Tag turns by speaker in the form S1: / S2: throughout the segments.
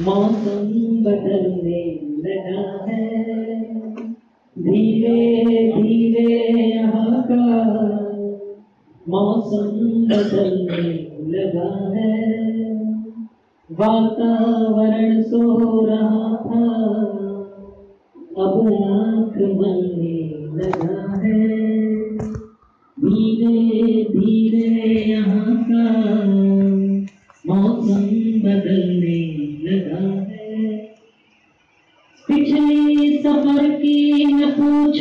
S1: मौसम बदलने लगा है। धीरे धीरे यहाँ का मौसम बदलने लगा है। वातावरण सो रहा था, अब आँख मलने लगा है। धीरे धीरे यहाँ का मौसम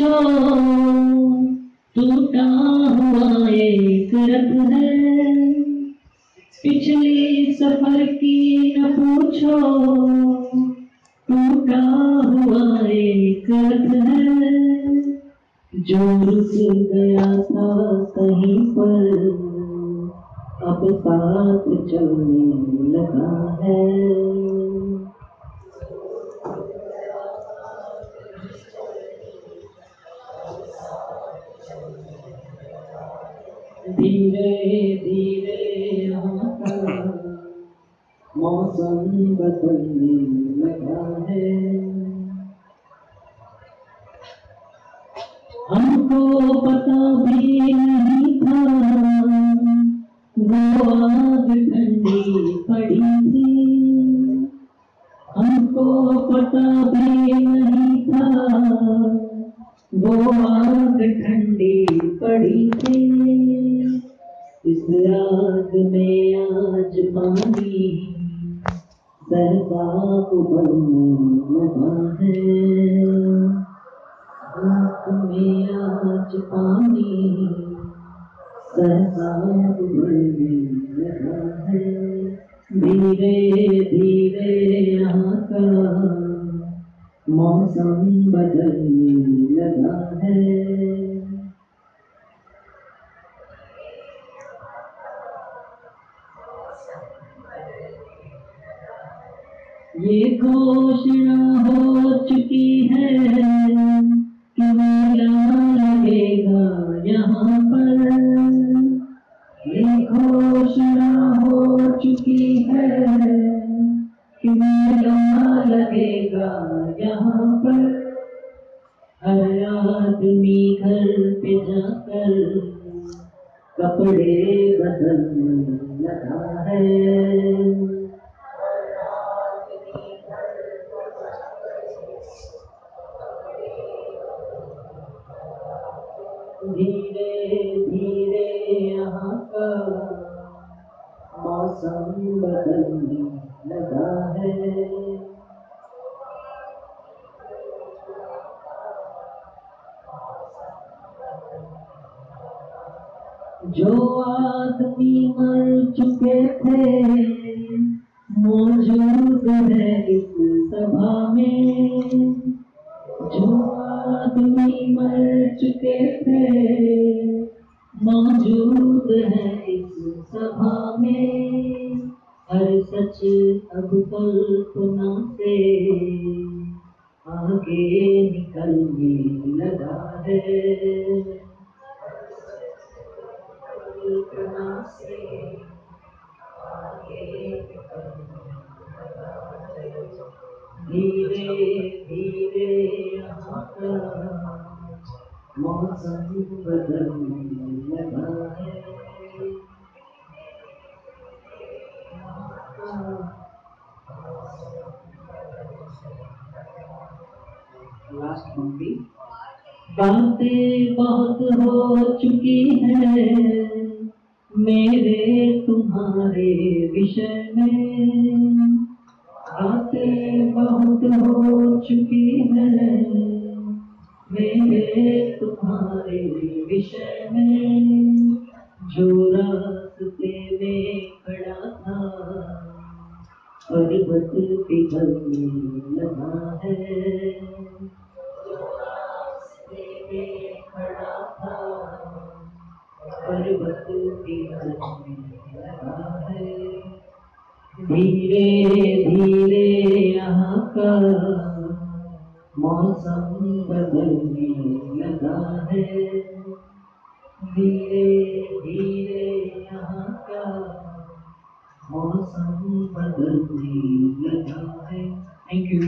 S1: पूछो टूटा हुआ एक रथ है पिछले सफ़र की न पूछो टूटा हुआ एक रथ है, जो रुक गया था कहीं पर, अब साथ चलने लगा है। धीरे धीरे मौसम बदलने लगा है। हमको पता भी नहीं था, वो आग ठंडी पड़ी थी। हमको पता भी आग ठंडी पड़ी थी इस आग में आज पानी उबलने लगा है। आग में आज पानी उबलने लगा है। धीरे धीरे यहाँ का मौसम बदलने ये घोषणा हो चुकी है कि मेला लगेगा यहाँ पर। ये घोषणा हो चुकी है कि लगेगा यहाँ पर। हर आदमी घर पे जाकर कपड़े बदलने लगा है। मौसम बदलने लगा है जो आदमी मर चुके थे मौजूद है इस सभा में। जो आदमी मर चुके थे मौजूद है इस सभा में। हर सच अब कल्पना से आगे निकलने लगा है। कल्पना से धीरे बातें बहुत हो चुकी है मेरे तुम्हारे विषय में। बातें बहुत हो चुकी है मेरे तुम्हारे विषय में जो रास्ते में खड़ा था, पर्वत पिघलने लगा है। था, पर्वत पिघलने लगा है। धीरे धीरे यहाँ का मौसम बदलने लगा है। धीरे धीरे यहाँ का मौसम बदलने लगा है थैंक यू